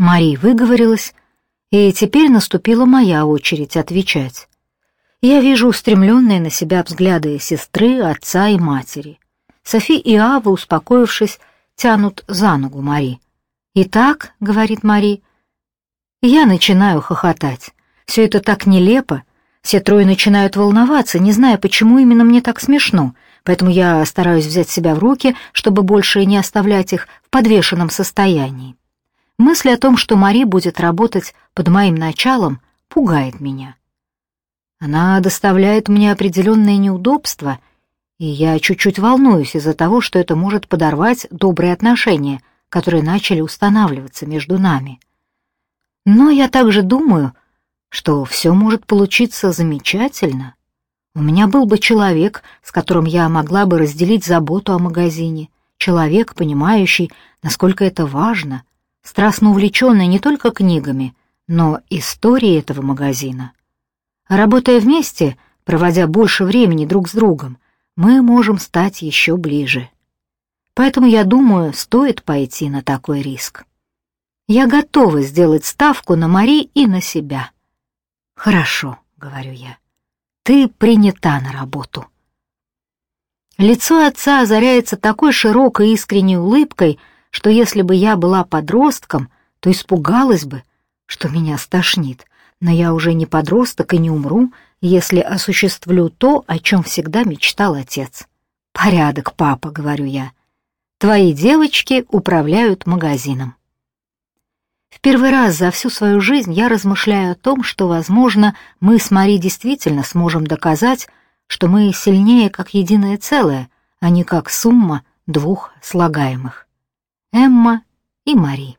Мари выговорилась, и теперь наступила моя очередь отвечать. Я вижу устремленные на себя взгляды сестры, отца и матери. Софи и Ава, успокоившись, тянут за ногу Мари. «Итак», — говорит Мари, — я начинаю хохотать. Все это так нелепо. Все трое начинают волноваться, не зная, почему именно мне так смешно, поэтому я стараюсь взять себя в руки, чтобы больше не оставлять их в подвешенном состоянии. Мысль о том, что Мари будет работать под моим началом, пугает меня. Она доставляет мне определенные неудобства, и я чуть-чуть волнуюсь из-за того, что это может подорвать добрые отношения, которые начали устанавливаться между нами. Но я также думаю, что все может получиться замечательно. У меня был бы человек, с которым я могла бы разделить заботу о магазине, человек, понимающий, насколько это важно — страстно увлеченная не только книгами, но историей этого магазина. Работая вместе, проводя больше времени друг с другом, мы можем стать еще ближе. Поэтому, я думаю, стоит пойти на такой риск. Я готова сделать ставку на Мари и на себя. «Хорошо», — говорю я, — «ты принята на работу». Лицо отца озаряется такой широкой искренней улыбкой, что если бы я была подростком, то испугалась бы, что меня стошнит, но я уже не подросток и не умру, если осуществлю то, о чем всегда мечтал отец. «Порядок, папа», — говорю я. «Твои девочки управляют магазином». В первый раз за всю свою жизнь я размышляю о том, что, возможно, мы с Мари действительно сможем доказать, что мы сильнее как единое целое, а не как сумма двух слагаемых. Эмма и Мари.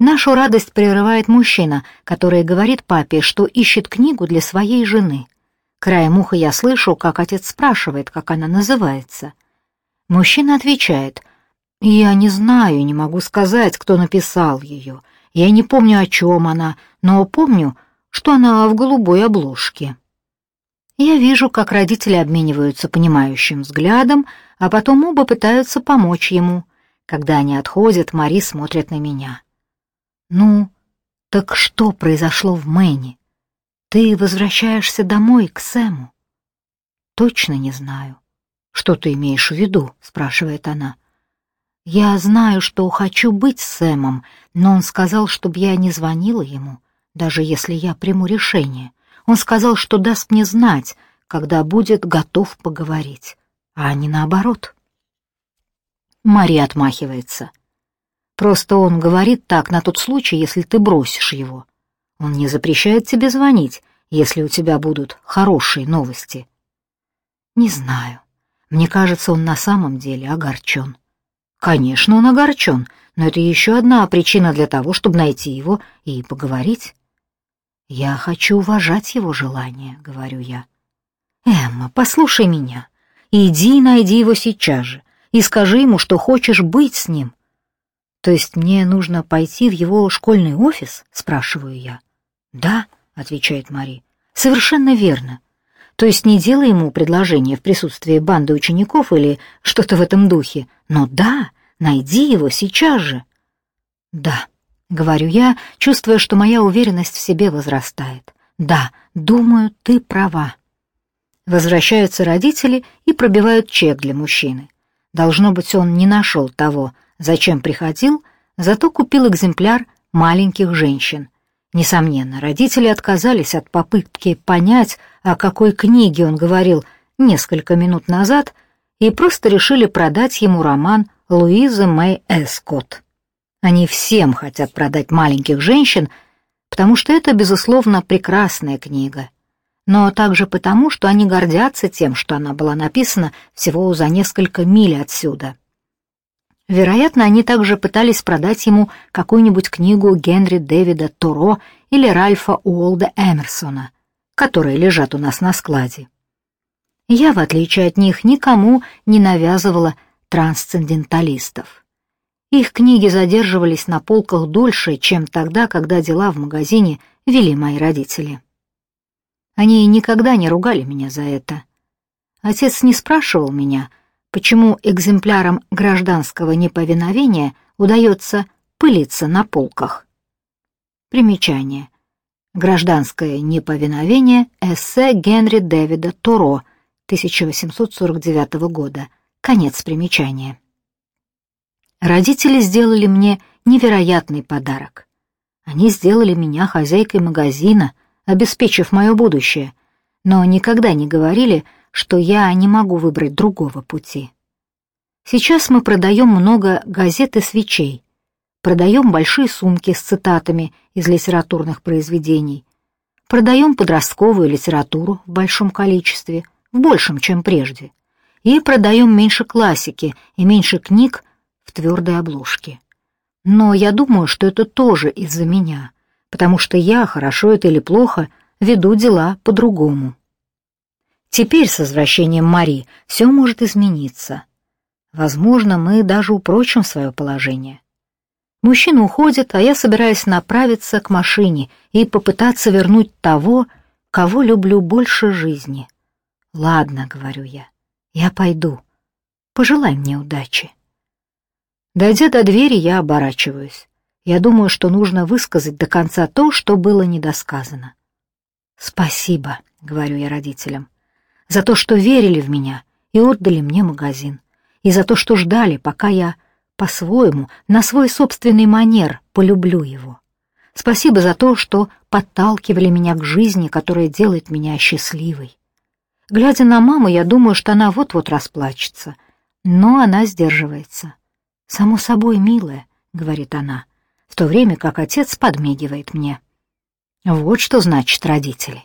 Нашу радость прерывает мужчина, который говорит папе, что ищет книгу для своей жены. Краем уха я слышу, как отец спрашивает, как она называется. Мужчина отвечает, «Я не знаю, не могу сказать, кто написал ее. Я не помню, о чем она, но помню, что она в голубой обложке». Я вижу, как родители обмениваются понимающим взглядом, а потом оба пытаются помочь ему — когда они отходят, Мари смотрит на меня. «Ну, так что произошло в Мэне? Ты возвращаешься домой, к Сэму?» «Точно не знаю». «Что ты имеешь в виду?» — спрашивает она. «Я знаю, что хочу быть с Сэмом, но он сказал, чтобы я не звонила ему, даже если я приму решение. Он сказал, что даст мне знать, когда будет готов поговорить, а не наоборот». Мария отмахивается. Просто он говорит так на тот случай, если ты бросишь его. Он не запрещает тебе звонить, если у тебя будут хорошие новости. Не знаю. Мне кажется, он на самом деле огорчен. Конечно, он огорчен, но это еще одна причина для того, чтобы найти его и поговорить. Я хочу уважать его желание, говорю я. Эмма, послушай меня. Иди найди его сейчас же и скажи ему, что хочешь быть с ним. То есть мне нужно пойти в его школьный офис, спрашиваю я. Да, отвечает Мари. Совершенно верно. То есть не делай ему предложение в присутствии банды учеников или что-то в этом духе, но да, найди его сейчас же. Да, говорю я, чувствуя, что моя уверенность в себе возрастает. Да, думаю, ты права. Возвращаются родители и пробивают чек для мужчины. Должно быть, он не нашел того, зачем приходил, зато купил экземпляр маленьких женщин. Несомненно, родители отказались от попытки понять, о какой книге он говорил несколько минут назад, и просто решили продать ему роман Луизы Мэй Эскотт. Они всем хотят продать маленьких женщин, потому что это, безусловно, прекрасная книга — но также потому, что они гордятся тем, что она была написана всего за несколько миль отсюда. Вероятно, они также пытались продать ему какую-нибудь книгу Генри Дэвида Торо или Ральфа Уолда Эмерсона, которые лежат у нас на складе. Я, в отличие от них, никому не навязывала трансценденталистов. Их книги задерживались на полках дольше, чем тогда, когда дела в магазине вели мои родители. Они никогда не ругали меня за это. Отец не спрашивал меня, почему экземплярам гражданского неповиновения удается пылиться на полках. Примечание. Гражданское неповиновение. Эссе Генри Дэвида Туро, 1849 года. Конец примечания. Родители сделали мне невероятный подарок. Они сделали меня хозяйкой магазина, обеспечив мое будущее, но никогда не говорили, что я не могу выбрать другого пути. Сейчас мы продаем много газет и свечей, продаем большие сумки с цитатами из литературных произведений, продаем подростковую литературу в большом количестве, в большем, чем прежде, и продаем меньше классики и меньше книг в твердой обложке. Но я думаю, что это тоже из-за меня, потому что я, хорошо это или плохо, веду дела по-другому. Теперь с возвращением Мари все может измениться. Возможно, мы даже упрочим свое положение. Мужчина уходит, а я собираюсь направиться к машине и попытаться вернуть того, кого люблю больше жизни. «Ладно», — говорю я, — «я пойду. Пожелай мне удачи». Дойдя до двери, я оборачиваюсь. Я думаю, что нужно высказать до конца то, что было недосказано. «Спасибо», — говорю я родителям, — «за то, что верили в меня и отдали мне магазин, и за то, что ждали, пока я по-своему, на свой собственный манер полюблю его. Спасибо за то, что подталкивали меня к жизни, которая делает меня счастливой. Глядя на маму, я думаю, что она вот-вот расплачется, но она сдерживается. «Само собой, милая», — говорит она, в то время как отец подмигивает мне. Вот что значит родители.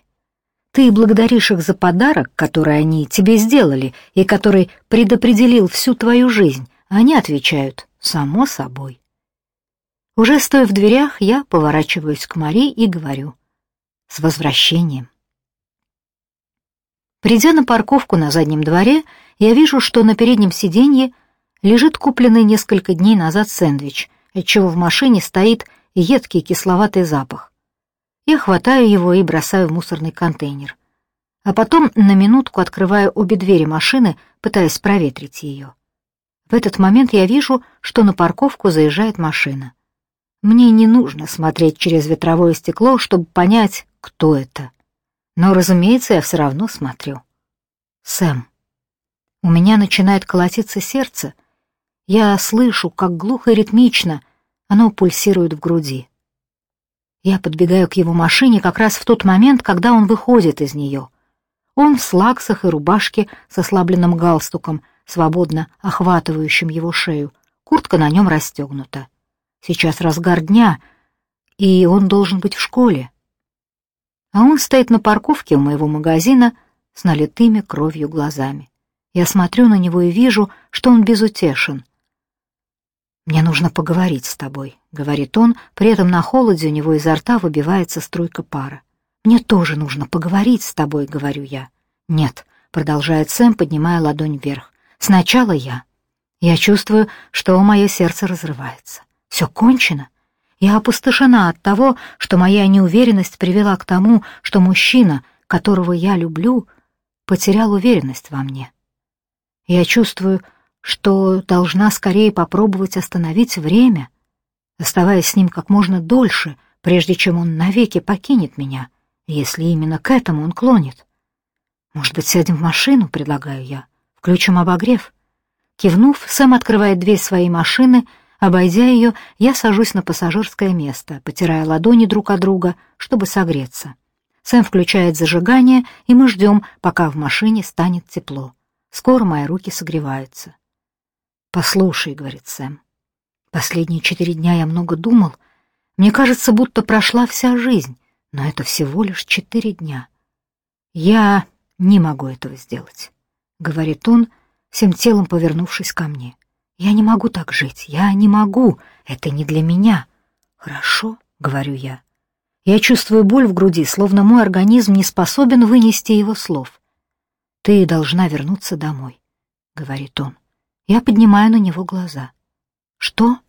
Ты благодаришь их за подарок, который они тебе сделали и который предопределил всю твою жизнь, а они отвечают «само собой». Уже стоя в дверях, я поворачиваюсь к Мари и говорю «С возвращением». Придя на парковку на заднем дворе, я вижу, что на переднем сиденье лежит купленный несколько дней назад сэндвич, отчего в машине стоит едкий кисловатый запах. Я хватаю его и бросаю в мусорный контейнер. А потом на минутку открываю обе двери машины, пытаясь проветрить ее. В этот момент я вижу, что на парковку заезжает машина. Мне не нужно смотреть через ветровое стекло, чтобы понять, кто это. Но, разумеется, я все равно смотрю. Сэм. У меня начинает колотиться сердце — я слышу, как глухо и ритмично оно пульсирует в груди. Я подбегаю к его машине как раз в тот момент, когда он выходит из нее. Он в слаксах и рубашке с ослабленным галстуком, свободно охватывающим его шею. Куртка на нем расстегнута. Сейчас разгар дня, и он должен быть в школе. А он стоит на парковке у моего магазина с налитыми кровью глазами. Я смотрю на него и вижу, что он безутешен — «Мне нужно поговорить с тобой», — говорит он, при этом на холоде у него изо рта выбивается струйка пара. «Мне тоже нужно поговорить с тобой», — говорю я. «Нет», — продолжает Сэм, поднимая ладонь вверх. «Сначала я. Я чувствую, что мое сердце разрывается. Все кончено. Я опустошена от того, что моя неуверенность привела к тому, что мужчина, которого я люблю, потерял уверенность во мне. Я чувствую, что должна скорее попробовать остановить время, оставаясь с ним как можно дольше, прежде чем он навеки покинет меня, если именно к этому он клонит. «Может быть, сядем в машину?» — предлагаю я. «Включим обогрев». Кивнув, Сэм открывает дверь своей машины, обойдя ее, я сажусь на пассажирское место, потирая ладони друг от друга, чтобы согреться. Сэм включает зажигание, и мы ждем, пока в машине станет тепло. Скоро мои руки согреваются. «Послушай», — говорит Сэм, — «последние четыре дня я много думал. Мне кажется, будто прошла вся жизнь, но это всего лишь четыре дня. Я не могу этого сделать», — говорит он, всем телом повернувшись ко мне. «Я не могу так жить, я не могу, это не для меня». «Хорошо», — говорю я. Я чувствую боль в груди, словно мой организм не способен вынести его слов. «Ты должна вернуться домой», — говорит он. Я поднимаю на него глаза. «Что?»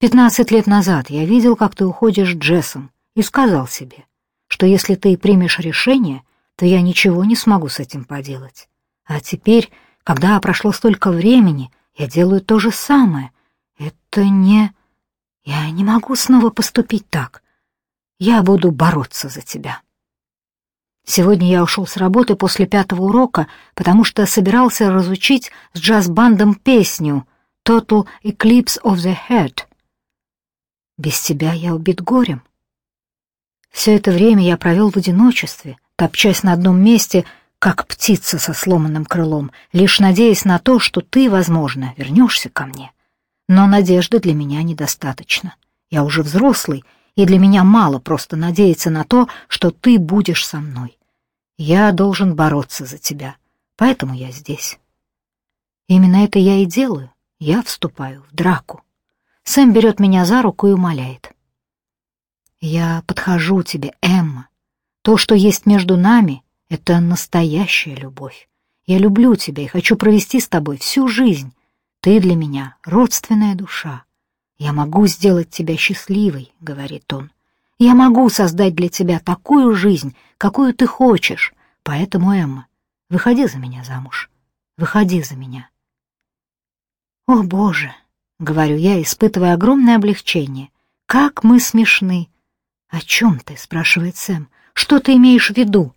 «Пятнадцать лет назад я видел, как ты уходишь Джессом, и сказал себе, что если ты примешь решение, то я ничего не смогу с этим поделать. А теперь, когда прошло столько времени, я делаю то же самое. Это не... Я не могу снова поступить так. Я буду бороться за тебя. Сегодня я ушел с работы после пятого урока, потому что собирался разучить с джаз-бандом песню «Total Eclipse of the Head». Без тебя я убит горем. Все это время я провел в одиночестве, топчась на одном месте, как птица со сломанным крылом, лишь надеясь на то, что ты, возможно, вернешься ко мне. Но надежды для меня недостаточно. Я уже взрослый, и для меня мало просто надеяться на то, что ты будешь со мной. Я должен бороться за тебя, поэтому я здесь. Именно это я и делаю. Я вступаю в драку. Сэм берет меня за руку и умоляет. Я подхожу тебе, Эмма. То, что есть между нами, — это настоящая любовь. Я люблю тебя и хочу провести с тобой всю жизнь. Ты для меня родственная душа. «Я могу сделать тебя счастливой», — говорит он. «Я могу создать для тебя такую жизнь, какую ты хочешь. Поэтому, Эмма, выходи за меня замуж. Выходи за меня». «О, Боже!» — говорю я, испытывая огромное облегчение. «Как мы смешны!» «О чем ты?» — спрашивает Сэм. «Что ты имеешь в виду?»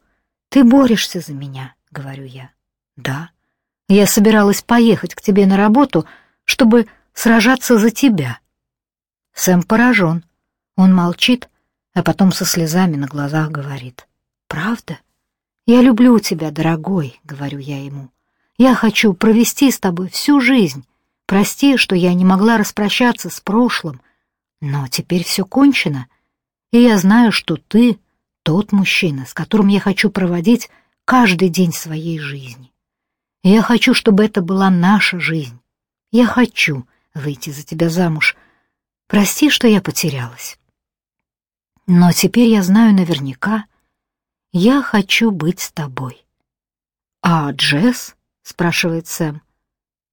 «Ты борешься за меня», — говорю я. «Да. Я собиралась поехать к тебе на работу, чтобы сражаться за тебя». Сэм поражен. Он молчит, а потом со слезами на глазах говорит. «Правда? Я люблю тебя, дорогой», — говорю я ему. «Я хочу провести с тобой всю жизнь. Прости, что я не могла распрощаться с прошлым, но теперь все кончено, и я знаю, что ты тот мужчина, с которым я хочу проводить каждый день своей жизни. Я хочу, чтобы это была наша жизнь. Я хочу выйти за тебя замуж, Прости, что я потерялась. Но теперь я знаю наверняка, я хочу быть с тобой. А Джесс? спрашивает Сэм.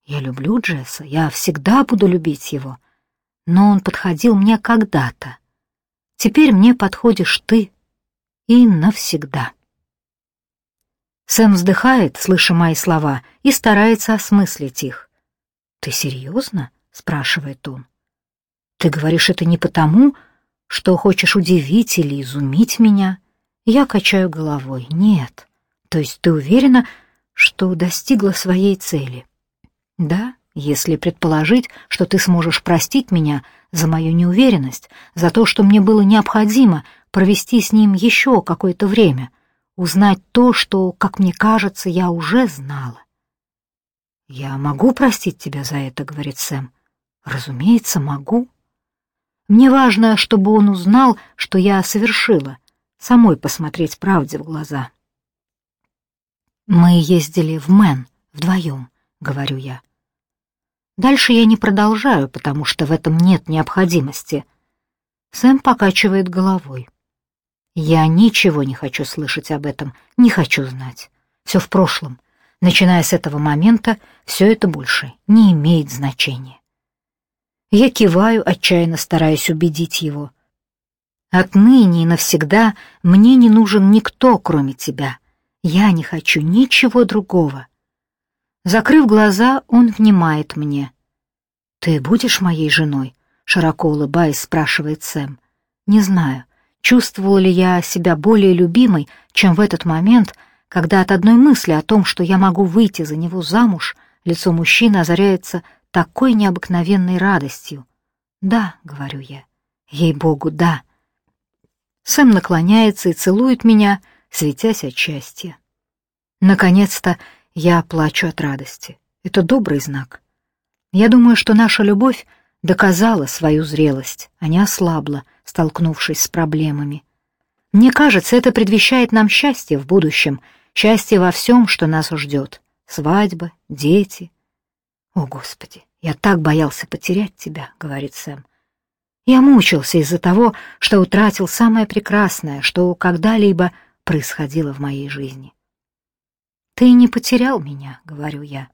Я люблю Джесса, я всегда буду любить его. Но он подходил мне когда-то. Теперь мне подходишь ты и навсегда. Сэм вздыхает, слыша мои слова, и старается осмыслить их. «Ты серьезно?» — спрашивает он. Ты говоришь это не потому, что хочешь удивить или изумить меня. Я качаю головой. Нет. То есть ты уверена, что достигла своей цели? Да, если предположить, что ты сможешь простить меня за мою неуверенность, за то, что мне было необходимо провести с ним еще какое-то время, узнать то, что, как мне кажется, я уже знала. «Я могу простить тебя за это», — говорит Сэм. «Разумеется, могу». Мне важно, чтобы он узнал, что я совершила, самой посмотреть правде в глаза. «Мы ездили в Мэн вдвоем», — говорю я. Дальше я не продолжаю, потому что в этом нет необходимости. Сэм покачивает головой. Я ничего не хочу слышать об этом, не хочу знать. Все в прошлом. Начиная с этого момента, все это больше не имеет значения. Я киваю, отчаянно стараясь убедить его. Отныне и навсегда мне не нужен никто, кроме тебя. Я не хочу ничего другого. Закрыв глаза, он внимает мне. «Ты будешь моей женой?» — широко улыбаясь, спрашивает Сэм. «Не знаю, чувствовала ли я себя более любимой, чем в этот момент, когда от одной мысли о том, что я могу выйти за него замуж, лицо мужчины озаряется такой необыкновенной радостью. «Да», — говорю я, — «ей-богу, да». Сэм наклоняется и целует меня, светясь от счастья. Наконец-то я плачу от радости. Это добрый знак. Я думаю, что наша любовь доказала свою зрелость, а не ослабла, столкнувшись с проблемами. Мне кажется, это предвещает нам счастье в будущем, счастье во всем, что нас ждет. Свадьба, дети, «О, Господи, я так боялся потерять тебя», — говорит Сэм. «Я мучился из-за того, что утратил самое прекрасное, что когда-либо происходило в моей жизни». «Ты не потерял меня», — говорю я.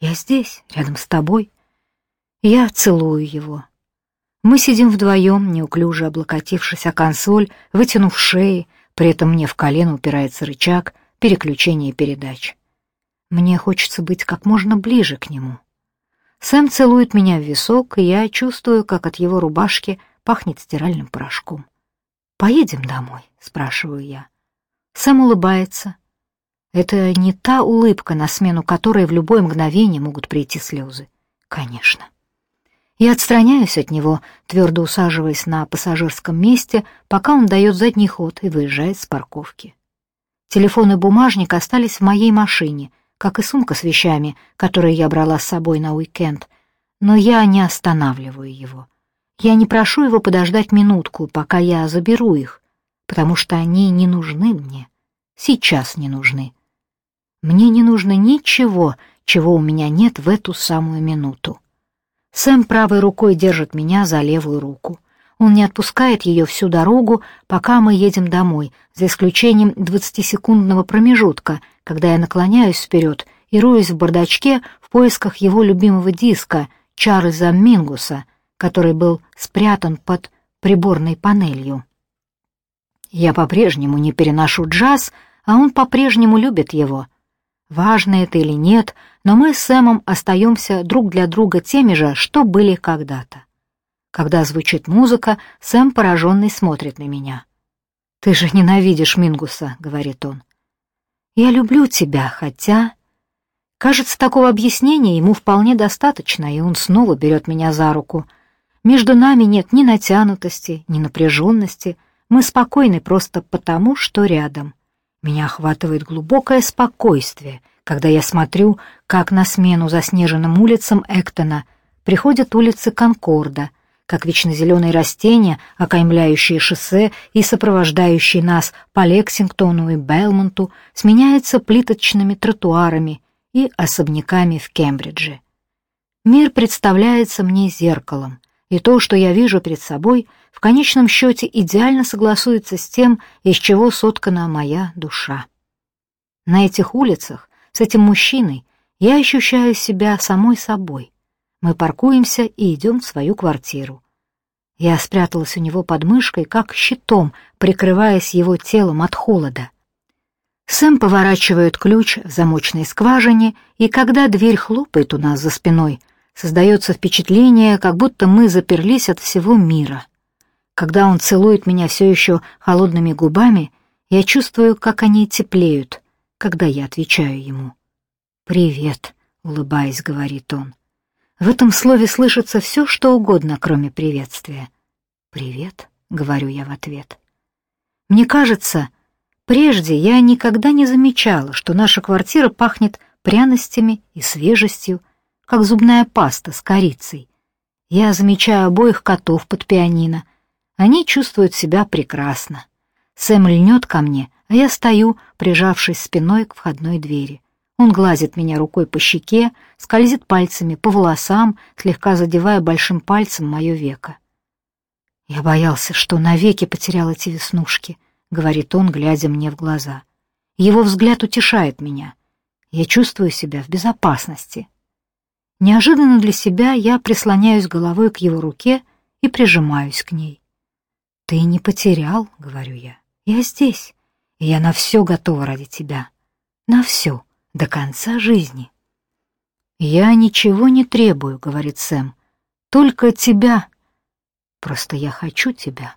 «Я здесь, рядом с тобой». Я целую его. Мы сидим вдвоем, неуклюже облокотившись о консоль, вытянув шеи, при этом мне в колено упирается рычаг переключения передач. Мне хочется быть как можно ближе к нему. Сэм целует меня в висок, и я чувствую, как от его рубашки пахнет стиральным порошком. «Поедем домой?» — спрашиваю я. Сэм улыбается. Это не та улыбка, на смену которой в любое мгновение могут прийти слезы. Конечно. Я отстраняюсь от него, твердо усаживаясь на пассажирском месте, пока он дает задний ход и выезжает с парковки. Телефон и бумажник остались в моей машине, как и сумка с вещами, которые я брала с собой на уикенд, но я не останавливаю его. Я не прошу его подождать минутку, пока я заберу их, потому что они не нужны мне. Сейчас не нужны. Мне не нужно ничего, чего у меня нет в эту самую минуту. Сэм правой рукой держит меня за левую руку. Он не отпускает ее всю дорогу, пока мы едем домой, за исключением двадцатисекундного промежутка, когда я наклоняюсь вперед и роюсь в бардачке в поисках его любимого диска Чарльза Мингуса, который был спрятан под приборной панелью. Я по-прежнему не переношу джаз, а он по-прежнему любит его. Важно это или нет, но мы с Сэмом остаемся друг для друга теми же, что были когда-то. Когда звучит музыка, Сэм пораженный смотрит на меня. «Ты же ненавидишь Мингуса», — говорит он. «Я люблю тебя, хотя...» Кажется, такого объяснения ему вполне достаточно, и он снова берет меня за руку. Между нами нет ни натянутости, ни напряженности. Мы спокойны просто потому, что рядом. Меня охватывает глубокое спокойствие, когда я смотрю, как на смену заснеженным улицам Эктона приходят улицы Конкорда, как вечно зеленые растения, окаймляющие шоссе и сопровождающие нас по Лексингтону и Белмонту, сменяются плиточными тротуарами и особняками в Кембридже. Мир представляется мне зеркалом, и то, что я вижу перед собой, в конечном счете идеально согласуется с тем, из чего соткана моя душа. На этих улицах, с этим мужчиной, я ощущаю себя самой собой, мы паркуемся и идем в свою квартиру. Я спряталась у него под мышкой, как щитом, прикрываясь его телом от холода. Сэм поворачивает ключ в замочной скважине, и когда дверь хлопает у нас за спиной, создается впечатление, как будто мы заперлись от всего мира. Когда он целует меня все еще холодными губами, я чувствую, как они теплеют, когда я отвечаю ему. «Привет», — улыбаясь, говорит он. В этом слове слышится все, что угодно, кроме приветствия. «Привет», — говорю я в ответ. Мне кажется, прежде я никогда не замечала, что наша квартира пахнет пряностями и свежестью, как зубная паста с корицей. Я замечаю обоих котов под пианино. Они чувствуют себя прекрасно. Сэм льнет ко мне, а я стою, прижавшись спиной к входной двери. Он глазит меня рукой по щеке, скользит пальцами по волосам, слегка задевая большим пальцем мое веко. «Я боялся, что навеки потерял эти веснушки», — говорит он, глядя мне в глаза. Его взгляд утешает меня. Я чувствую себя в безопасности. Неожиданно для себя я прислоняюсь головой к его руке и прижимаюсь к ней. «Ты не потерял», — говорю я. «Я здесь, и я на все готова ради тебя. На все» до конца жизни. «Я ничего не требую», — говорит Сэм, — «только тебя. Просто я хочу тебя».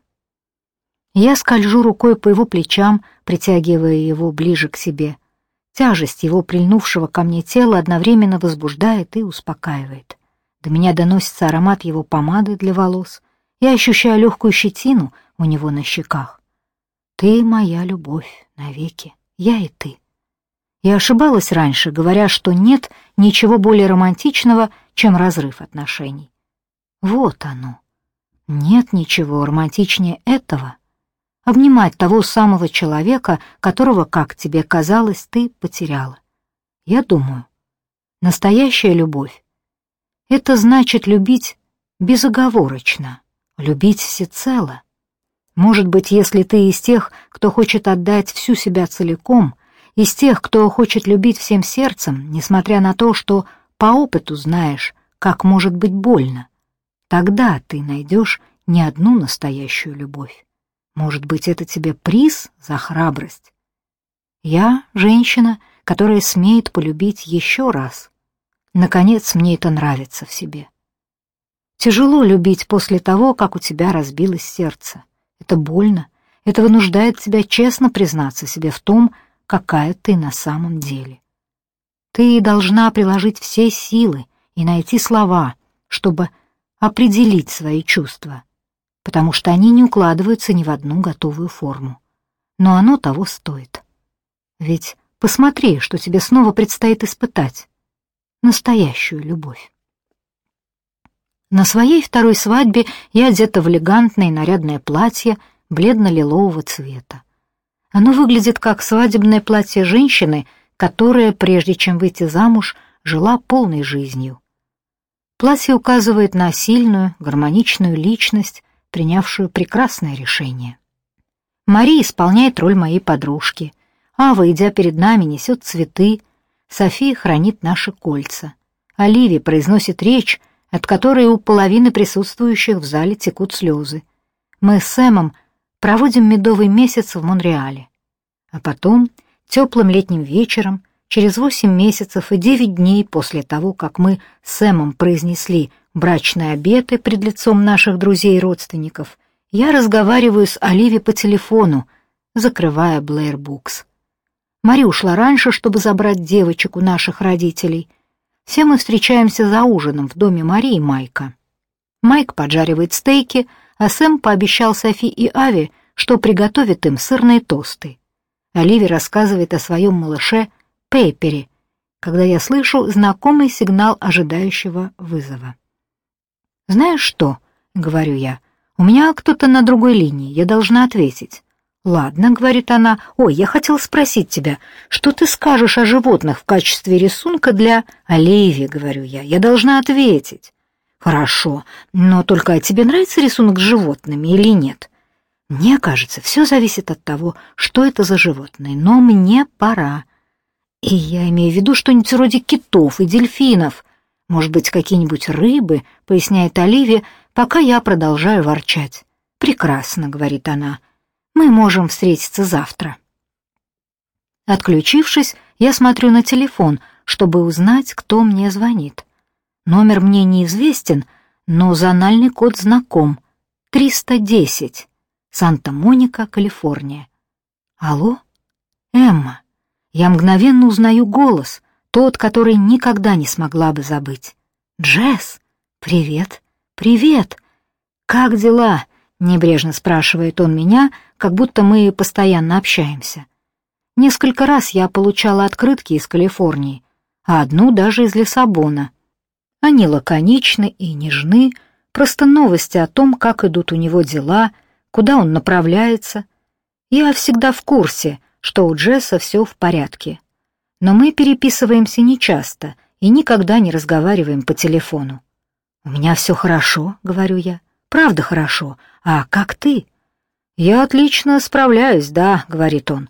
Я скольжу рукой по его плечам, притягивая его ближе к себе. Тяжесть его прильнувшего ко мне тела одновременно возбуждает и успокаивает. До меня доносится аромат его помады для волос. Я ощущаю легкую щетину у него на щеках. Ты моя любовь навеки, я и ты. Я ошибалась раньше, говоря, что нет ничего более романтичного, чем разрыв отношений. Вот оно. Нет ничего романтичнее этого. Обнимать того самого человека, которого, как тебе казалось, ты потеряла. Я думаю, настоящая любовь — это значит любить безоговорочно, любить всецело. Может быть, если ты из тех, кто хочет отдать всю себя целиком, из тех, кто хочет любить всем сердцем, несмотря на то, что по опыту знаешь, как может быть больно. Тогда ты найдешь не одну настоящую любовь. Может быть, это тебе приз за храбрость? Я — женщина, которая смеет полюбить еще раз. Наконец, мне это нравится в себе. Тяжело любить после того, как у тебя разбилось сердце. Это больно. Это вынуждает тебя честно признаться себе в том, какая ты на самом деле. Ты должна приложить все силы и найти слова, чтобы определить свои чувства, потому что они не укладываются ни в одну готовую форму. Но оно того стоит. Ведь посмотри, что тебе снова предстоит испытать. Настоящую любовь. На своей второй свадьбе я одета в элегантное нарядное платье бледно-лилового цвета. Оно выглядит как свадебное платье женщины, которая, прежде чем выйти замуж, жила полной жизнью. Платье указывает на сильную, гармоничную личность, принявшую прекрасное решение. Мари исполняет роль моей подружки. Ава, идя перед нами, несет цветы. София хранит наши кольца. Оливия произносит речь, от которой у половины присутствующих в зале текут слезы. Мы с Сэмом проводим медовый месяц в Монреале. А потом, теплым летним вечером, через восемь месяцев и девять дней после того, как мы с Сэмом произнесли брачные обеты пред лицом наших друзей и родственников, я разговариваю с Оливи по телефону, закрывая Блэр Букс. Мари ушла раньше, чтобы забрать девочек у наших родителей. Все мы встречаемся за ужином в доме Мари и Майка. Майк поджаривает стейки, а Сэм пообещал Софи и Ави, что приготовит им сырные тосты. Оливия рассказывает о своем малыше Пейпере, когда я слышу знакомый сигнал ожидающего вызова. «Знаешь что?» — говорю я. «У меня кто-то на другой линии, я должна ответить». «Ладно», — говорит она, — «ой, я хотел спросить тебя, что ты скажешь о животных в качестве рисунка для...» «Оливия», — говорю я, — «я должна ответить». Хорошо, но только тебе нравится рисунок с животными или нет? Мне кажется, все зависит от того, что это за животные, но мне пора. И я имею в виду что-нибудь вроде китов и дельфинов, может быть, какие-нибудь рыбы, поясняет Оливия, пока я продолжаю ворчать. Прекрасно, говорит она. Мы можем встретиться завтра. Отключившись, я смотрю на телефон, чтобы узнать, кто мне звонит. Номер мне неизвестен, но зональный код знаком. 310. Санта-Моника, Калифорния. Алло? Эмма. Я мгновенно узнаю голос, тот, который никогда не смогла бы забыть. Джесс. Привет. Привет. Как дела? Небрежно спрашивает он меня, как будто мы постоянно общаемся. Несколько раз я получала открытки из Калифорнии, а одну даже из Лиссабона. Они лаконичны и нежны, просто новости о том, как идут у него дела, куда он направляется. Я всегда в курсе, что у Джесса все в порядке. Но мы переписываемся нечасто и никогда не разговариваем по телефону. «У меня все хорошо», — говорю я. «Правда хорошо. А как ты?» «Я отлично справляюсь, да», — говорит он.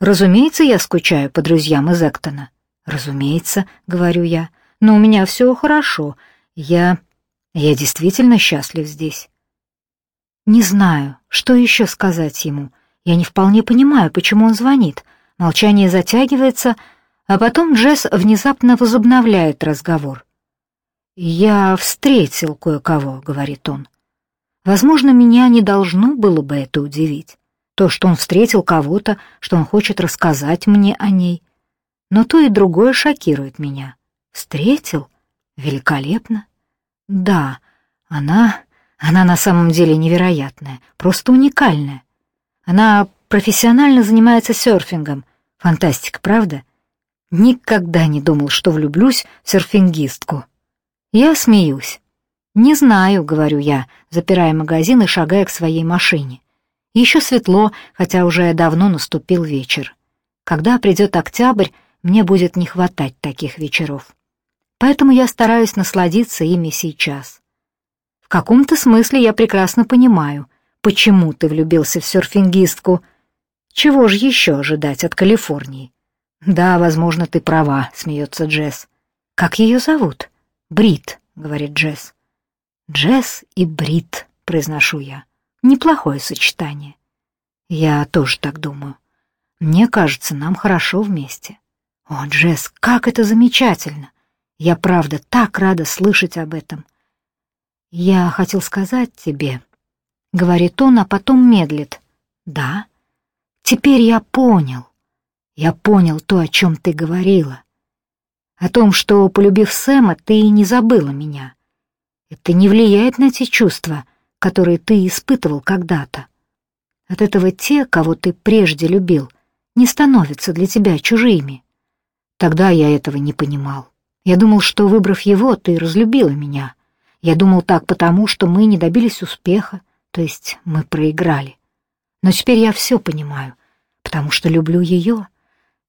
«Разумеется, я скучаю по друзьям из Эктона». «Разумеется», — говорю я но у меня все хорошо. Я... я действительно счастлив здесь. Не знаю, что еще сказать ему. Я не вполне понимаю, почему он звонит. Молчание затягивается, а потом Джесс внезапно возобновляет разговор. «Я встретил кое-кого», — говорит он. «Возможно, меня не должно было бы это удивить. То, что он встретил кого-то, что он хочет рассказать мне о ней. Но то и другое шокирует меня. Встретил? Великолепно. Да, она... Она на самом деле невероятная, просто уникальная. Она профессионально занимается серфингом. Фантастика, правда? Никогда не думал, что влюблюсь в серфингистку. Я смеюсь. «Не знаю», — говорю я, запирая магазин и шагая к своей машине. Еще светло, хотя уже давно наступил вечер. Когда придет октябрь, мне будет не хватать таких вечеров поэтому я стараюсь насладиться ими сейчас. В каком-то смысле я прекрасно понимаю, почему ты влюбился в серфингистку. Чего же еще ожидать от Калифорнии? Да, возможно, ты права, смеется Джесс. Как ее зовут? Брит, говорит Джесс. Джесс и Брит, произношу я. Неплохое сочетание. Я тоже так думаю. Мне кажется, нам хорошо вместе. О, Джесс, как это замечательно! Я правда так рада слышать об этом. Я хотел сказать тебе, — говорит он, а потом медлит. Да, теперь я понял. Я понял то, о чем ты говорила. О том, что, полюбив Сэма, ты и не забыла меня. Это не влияет на те чувства, которые ты испытывал когда-то. От этого те, кого ты прежде любил, не становятся для тебя чужими. Тогда я этого не понимал. Я думал, что, выбрав его, ты разлюбила меня. Я думал так потому, что мы не добились успеха, то есть мы проиграли. Но теперь я все понимаю, потому что люблю ее.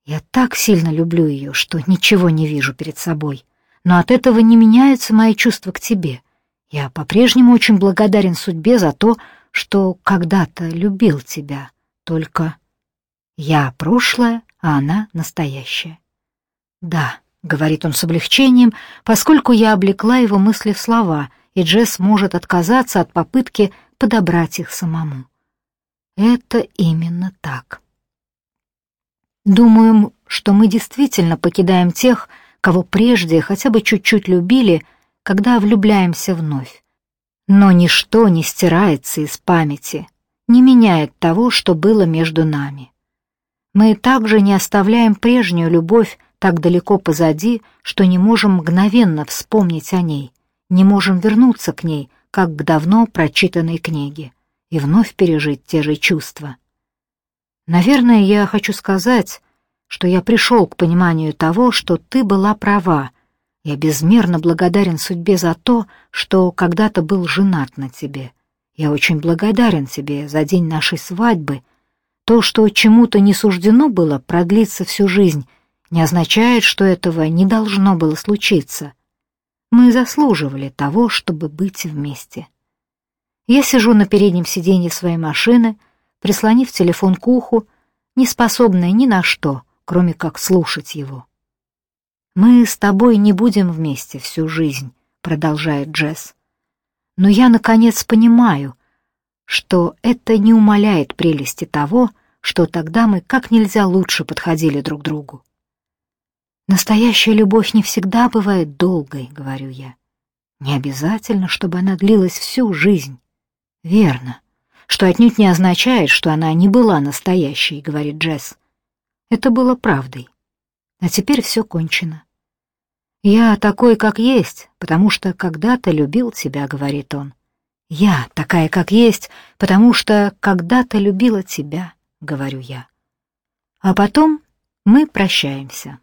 Я так сильно люблю ее, что ничего не вижу перед собой. Но от этого не меняются мои чувства к тебе. Я по-прежнему очень благодарен судьбе за то, что когда-то любил тебя. Только я прошлое, а она настоящее. Да, — говорит он с облегчением, поскольку я облекла его мысли в слова, и Джесс может отказаться от попытки подобрать их самому. Это именно так. Думаю, что мы действительно покидаем тех, кого прежде хотя бы чуть-чуть любили, когда влюбляемся вновь. Но ничто не стирается из памяти, не меняет того, что было между нами. Мы также не оставляем прежнюю любовь так далеко позади, что не можем мгновенно вспомнить о ней, не можем вернуться к ней, как к давно прочитанной книге, и вновь пережить те же чувства. Наверное, я хочу сказать, что я пришел к пониманию того, что ты была права. Я безмерно благодарен судьбе за то, что когда-то был женат на тебе. Я очень благодарен тебе за день нашей свадьбы. То, что чему-то не суждено было продлиться всю жизнь, не означает, что этого не должно было случиться. Мы заслуживали того, чтобы быть вместе. Я сижу на переднем сиденье своей машины, прислонив телефон к уху, не способная ни на что, кроме как слушать его. «Мы с тобой не будем вместе всю жизнь», — продолжает Джесс. «Но я, наконец, понимаю, что это не умаляет прелести того, что тогда мы как нельзя лучше подходили друг другу. Настоящая любовь не всегда бывает долгой, говорю я. Не обязательно, чтобы она длилась всю жизнь. Верно. Что отнюдь не означает, что она не была настоящей, говорит Джесс. Это было правдой. А теперь все кончено. Я такой, как есть, потому что когда-то любил тебя, говорит он. Я такая, как есть, потому что когда-то любила тебя, говорю я. А потом мы прощаемся.